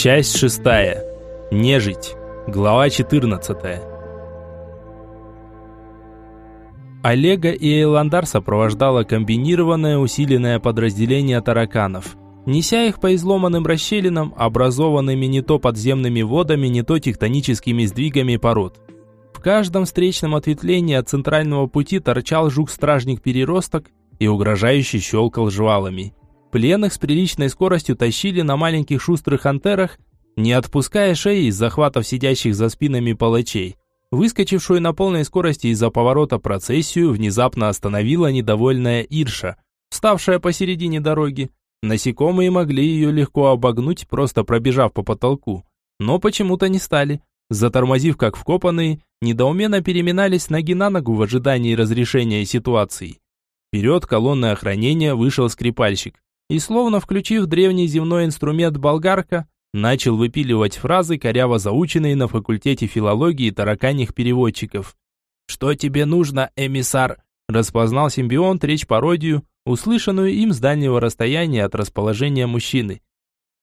Часть шестая. Нежить. Глава 14. Олега и Эйландар сопровождало комбинированное усиленное подразделение тараканов, неся их по изломанным расщелинам, образованными не то подземными водами, не то тектоническими сдвигами пород. В каждом встречном ответвлении от центрального пути торчал жук-стражник-переросток и угрожающе щелкал жвалами. Пленных с приличной скоростью тащили на маленьких шустрых антерах, не отпуская шеи из захватов сидящих за спинами палачей. Выскочившую на полной скорости из-за поворота процессию внезапно остановила недовольная Ирша, вставшая посередине дороги. Насекомые могли ее легко обогнуть, просто пробежав по потолку. Но почему-то не стали. Затормозив как вкопанные, недоуменно переминались ноги на ногу в ожидании разрешения ситуации. Вперед колонны охранения вышел скрипальщик и, словно включив древний земной инструмент болгарка, начал выпиливать фразы, коряво заученные на факультете филологии тараканьих переводчиков. «Что тебе нужно, эмиссар?» распознал симбионт речь-пародию, услышанную им с дальнего расстояния от расположения мужчины.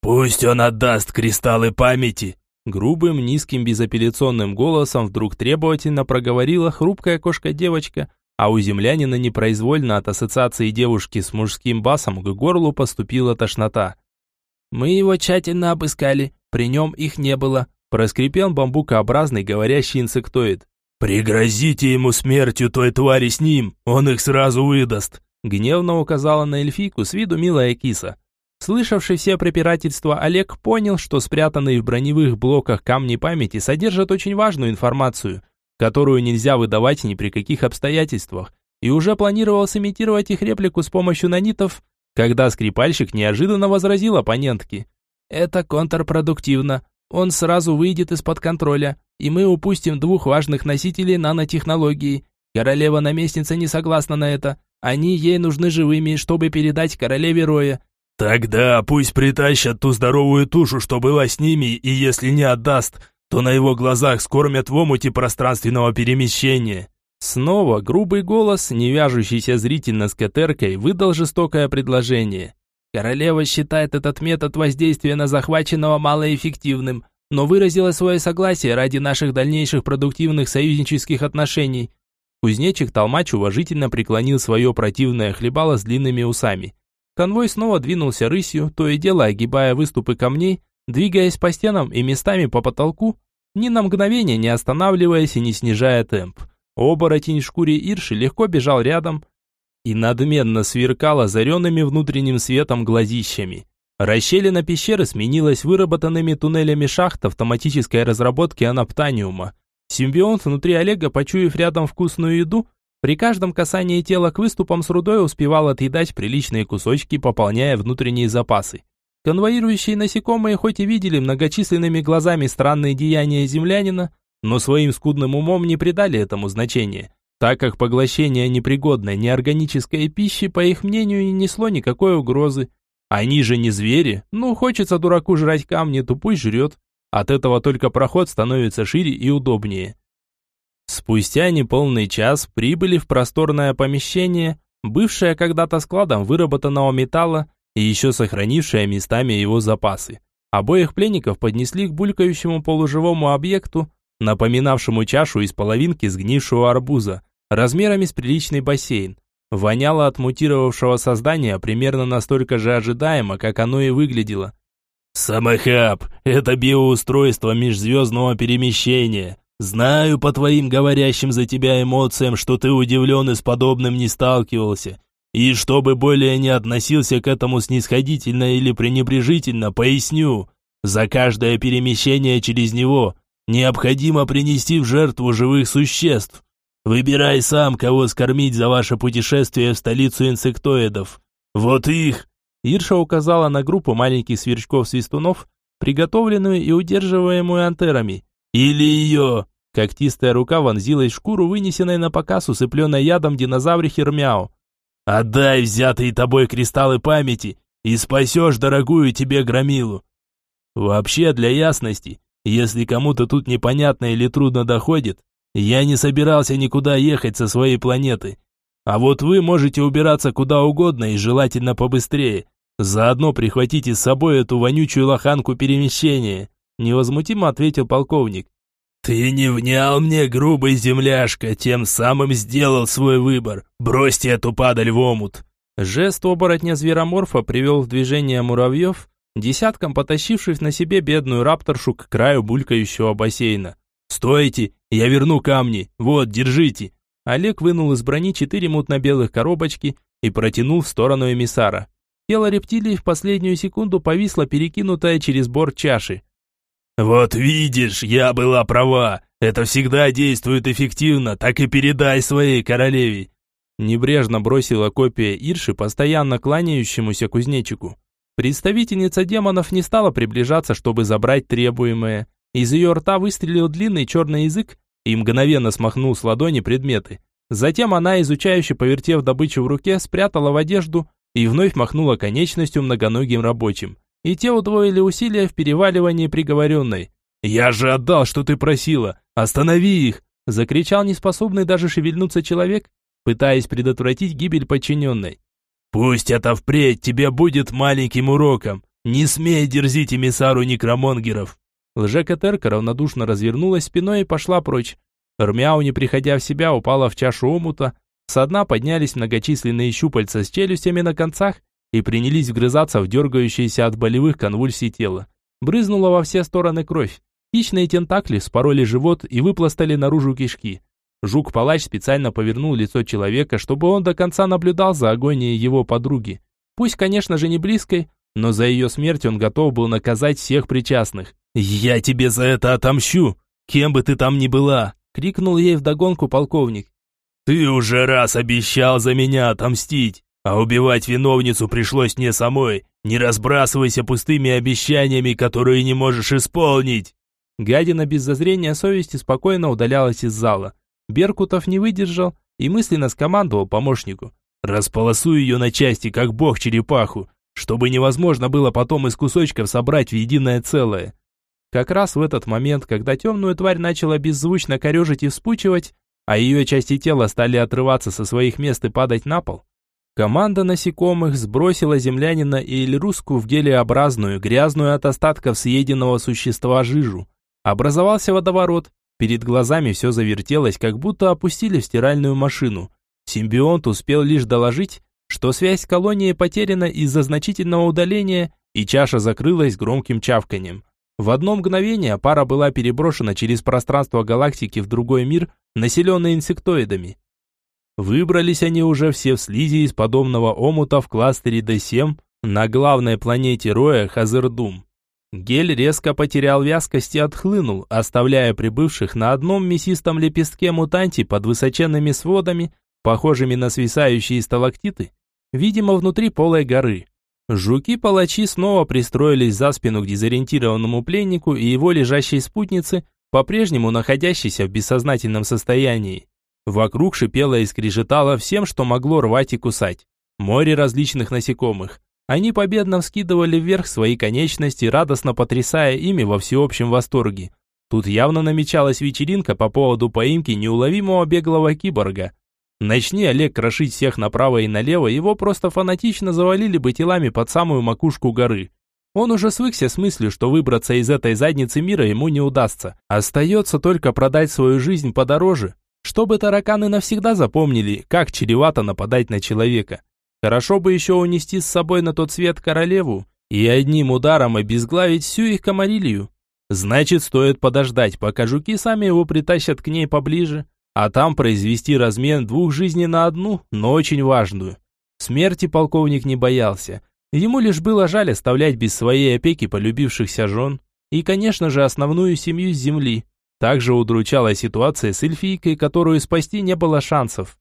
«Пусть он отдаст кристаллы памяти!» Грубым, низким, безапелляционным голосом вдруг требовательно проговорила хрупкая кошка-девочка, а у землянина непроизвольно от ассоциации девушки с мужским басом к горлу поступила тошнота. «Мы его тщательно обыскали, при нем их не было», проскрипел бамбукообразный говорящий инсектоид. «Пригрозите ему смертью той твари с ним, он их сразу выдаст», гневно указала на эльфийку с виду милая киса. Слышавший все препирательства, Олег понял, что спрятанные в броневых блоках камни памяти содержат очень важную информацию – которую нельзя выдавать ни при каких обстоятельствах, и уже планировал сымитировать их реплику с помощью нанитов, когда скрипальщик неожиданно возразил оппонентке. «Это контрпродуктивно. Он сразу выйдет из-под контроля, и мы упустим двух важных носителей нанотехнологии. Королева-наместница не согласна на это. Они ей нужны живыми, чтобы передать королеве Роя. Тогда пусть притащат ту здоровую тушу, что была с ними, и если не отдаст, то на его глазах скормят в омуте пространственного перемещения. Снова грубый голос, не вяжущийся зрительно с Катеркой, выдал жестокое предложение. Королева считает этот метод воздействия на захваченного малоэффективным, но выразила свое согласие ради наших дальнейших продуктивных союзнических отношений. Кузнечик-толмач уважительно преклонил свое противное хлебало с длинными усами. Конвой снова двинулся рысью, то и дело огибая выступы камней, двигаясь по стенам и местами по потолку, ни на мгновение не останавливаясь и не снижая темп. Оборотень в шкуре Ирши легко бежал рядом и надменно сверкал озаренными внутренним светом глазищами. Расщелина пещеры сменилась выработанными туннелями шахт автоматической разработки анаптаниума. Симбионт внутри Олега, почуяв рядом вкусную еду, при каждом касании тела к выступам с рудой успевал отъедать приличные кусочки, пополняя внутренние запасы. Конвоирующие насекомые хоть и видели многочисленными глазами странные деяния землянина, но своим скудным умом не придали этому значения, так как поглощение непригодной неорганической пищи, по их мнению, не несло никакой угрозы. Они же не звери, ну, хочется дураку жрать камни, то пусть жрет. От этого только проход становится шире и удобнее. Спустя неполный час прибыли в просторное помещение, бывшее когда-то складом выработанного металла, и еще сохранившая местами его запасы. Обоих пленников поднесли к булькающему полуживому объекту, напоминавшему чашу из половинки сгнившего арбуза, размерами с приличный бассейн. Воняло от мутировавшего создания примерно настолько же ожидаемо, как оно и выглядело. «Самохаб, это биоустройство межзвездного перемещения. Знаю по твоим говорящим за тебя эмоциям, что ты удивлен и с подобным не сталкивался. И чтобы более не относился к этому снисходительно или пренебрежительно, поясню, за каждое перемещение через него необходимо принести в жертву живых существ. Выбирай сам, кого скормить за ваше путешествие в столицу инсектоидов. Вот их!» Ирша указала на группу маленьких сверчков-свистунов, приготовленную и удерживаемую антерами. «Или ее!» Когтистая рука вонзилась в шкуру, вынесенной на показ, усыпленной ядом динозаврихи Рмяо. Отдай взятые тобой кристаллы памяти и спасешь дорогую тебе громилу. Вообще, для ясности, если кому-то тут непонятно или трудно доходит, я не собирался никуда ехать со своей планеты. А вот вы можете убираться куда угодно и желательно побыстрее. Заодно прихватите с собой эту вонючую лоханку перемещения», невозмутимо ответил полковник. «Ты не внял мне, грубый земляшка, тем самым сделал свой выбор. Бросьте эту падаль в омут!» Жест оборотня звероморфа привел в движение муравьев, десятком потащивших на себе бедную рапторшу к краю булькающего бассейна. «Стойте! Я верну камни! Вот, держите!» Олег вынул из брони четыре мутно-белых коробочки и протянул в сторону эмиссара. Тело рептилии в последнюю секунду повисло перекинутое через борт чаши. «Вот видишь, я была права. Это всегда действует эффективно, так и передай своей королеве». Небрежно бросила копия Ирши постоянно кланяющемуся кузнечику. Представительница демонов не стала приближаться, чтобы забрать требуемое. Из ее рта выстрелил длинный черный язык и мгновенно смахнул с ладони предметы. Затем она, изучающе повертев добычу в руке, спрятала в одежду и вновь махнула конечностью многоногим рабочим и те удвоили усилия в переваливании приговоренной. «Я же отдал, что ты просила! Останови их!» закричал неспособный даже шевельнуться человек, пытаясь предотвратить гибель подчиненной. «Пусть это впредь тебе будет маленьким уроком! Не смей дерзить эмиссару некромонгеров!» Лжекатерка равнодушно развернулась спиной и пошла прочь. Рмяу, не приходя в себя, упала в чашу омута. Со дна поднялись многочисленные щупальца с челюстями на концах и принялись вгрызаться в дергающееся от болевых конвульсий тело. Брызнула во все стороны кровь. Хищные тентакли спороли живот и выпластали наружу кишки. Жук-палач специально повернул лицо человека, чтобы он до конца наблюдал за агонией его подруги. Пусть, конечно же, не близкой, но за ее смерть он готов был наказать всех причастных. «Я тебе за это отомщу, кем бы ты там ни была!» — крикнул ей вдогонку полковник. «Ты уже раз обещал за меня отомстить!» А убивать виновницу пришлось мне самой. Не разбрасывайся пустыми обещаниями, которые не можешь исполнить. Гадина без зазрения совести спокойно удалялась из зала. Беркутов не выдержал и мысленно скомандовал помощнику. «Располосуй ее на части, как бог черепаху, чтобы невозможно было потом из кусочков собрать в единое целое». Как раз в этот момент, когда темную тварь начала беззвучно корежить и вспучивать, а ее части тела стали отрываться со своих мест и падать на пол, Команда насекомых сбросила землянина и эльруску в гелеобразную, грязную от остатков съеденного существа жижу. Образовался водоворот. Перед глазами все завертелось, как будто опустили в стиральную машину. Симбионт успел лишь доложить, что связь с колонией потеряна из-за значительного удаления, и чаша закрылась громким чавканием. В одно мгновение пара была переброшена через пространство галактики в другой мир, населенный инсектоидами. Выбрались они уже все в слизи из подобного омута в кластере D7 на главной планете Роя Хазердум. Гель резко потерял вязкость и отхлынул, оставляя прибывших на одном мясистом лепестке мутанти под высоченными сводами, похожими на свисающие сталактиты, видимо, внутри полой горы. Жуки-палачи снова пристроились за спину к дезориентированному пленнику и его лежащей спутнице, по-прежнему находящейся в бессознательном состоянии. Вокруг шипело и скрежетало всем, что могло рвать и кусать. Море различных насекомых. Они победно вскидывали вверх свои конечности, радостно потрясая ими во всеобщем восторге. Тут явно намечалась вечеринка по поводу поимки неуловимого беглого киборга. Начни Олег крошить всех направо и налево, его просто фанатично завалили бы телами под самую макушку горы. Он уже свыкся с мыслью, что выбраться из этой задницы мира ему не удастся. Остается только продать свою жизнь подороже, чтобы тараканы навсегда запомнили, как чревато нападать на человека. Хорошо бы еще унести с собой на тот свет королеву и одним ударом обезглавить всю их комарилию. Значит, стоит подождать, пока жуки сами его притащат к ней поближе, а там произвести размен двух жизней на одну, но очень важную. Смерти полковник не боялся. Ему лишь было жаль оставлять без своей опеки полюбившихся жен и, конечно же, основную семью с земли. Также удручала ситуация с эльфийкой, которую спасти не было шансов.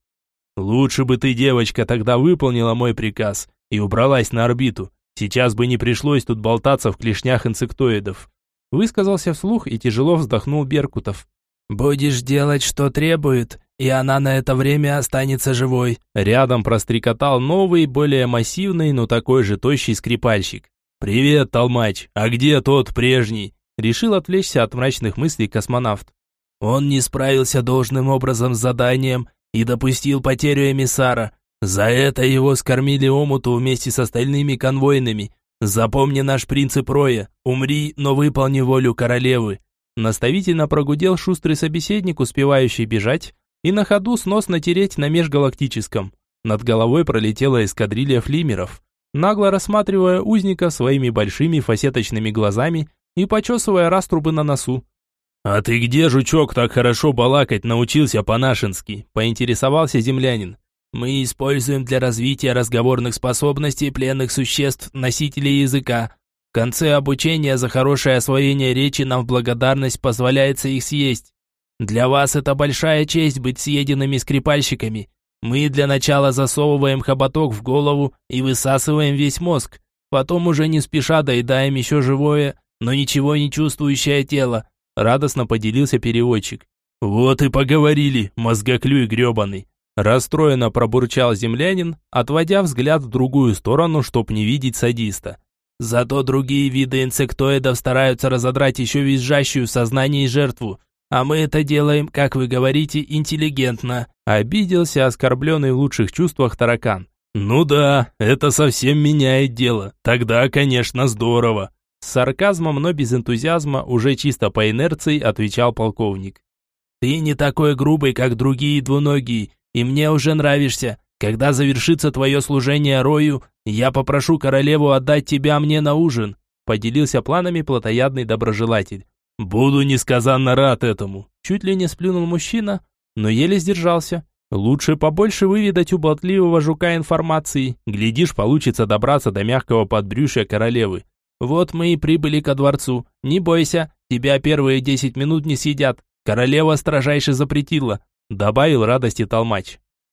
«Лучше бы ты, девочка, тогда выполнила мой приказ и убралась на орбиту. Сейчас бы не пришлось тут болтаться в клешнях инсектоидов». Высказался вслух и тяжело вздохнул Беркутов. «Будешь делать, что требует, и она на это время останется живой». Рядом прострекотал новый, более массивный, но такой же тощий скрипальщик. «Привет, толмач, а где тот прежний?» Решил отвлечься от мрачных мыслей космонавт. Он не справился должным образом с заданием и допустил потерю эмиссара. За это его скормили омуту вместе с остальными конвойными. Запомни наш принцип Роя. Умри, но выполни волю королевы. Наставительно прогудел шустрый собеседник, успевающий бежать, и на ходу снос натереть на межгалактическом. Над головой пролетела эскадрилья флимеров, нагло рассматривая узника своими большими фасеточными глазами и почесывая раструбы на носу. «А ты где, жучок, так хорошо балакать научился по-нашенски?» – поинтересовался землянин. «Мы используем для развития разговорных способностей пленных существ носителей языка. В конце обучения за хорошее освоение речи нам в благодарность позволяется их съесть. Для вас это большая честь быть съеденными скрипальщиками. Мы для начала засовываем хоботок в голову и высасываем весь мозг. Потом уже не спеша доедаем еще живое, но ничего не чувствующее тело. Радостно поделился переводчик. Вот и поговорили, мозгоклюй гребаный. Расстроенно пробурчал землянин, отводя взгляд в другую сторону, чтоб не видеть садиста. Зато другие виды инсектоидов стараются разодрать еще визжащую в сознании жертву, а мы это делаем, как вы говорите, интеллигентно. Обиделся оскорбленный в лучших чувствах таракан. Ну да, это совсем меняет дело. Тогда, конечно, здорово. С сарказмом, но без энтузиазма, уже чисто по инерции, отвечал полковник. Ты не такой грубый, как другие двуногие, и мне уже нравишься. Когда завершится твое служение Рою, я попрошу королеву отдать тебя мне на ужин. Поделился планами плотоядный доброжелатель. «Буду несказанно рад этому», – чуть ли не сплюнул мужчина, но еле сдержался. Лучше побольше выведать у болтливого жука информации. Глядишь, получится добраться до мягкого подбрюшья королевы. Вот мы и прибыли ко дворцу. Не бойся, тебя первые десять минут не съедят. Королева строжайше запретила, добавил радости толмач.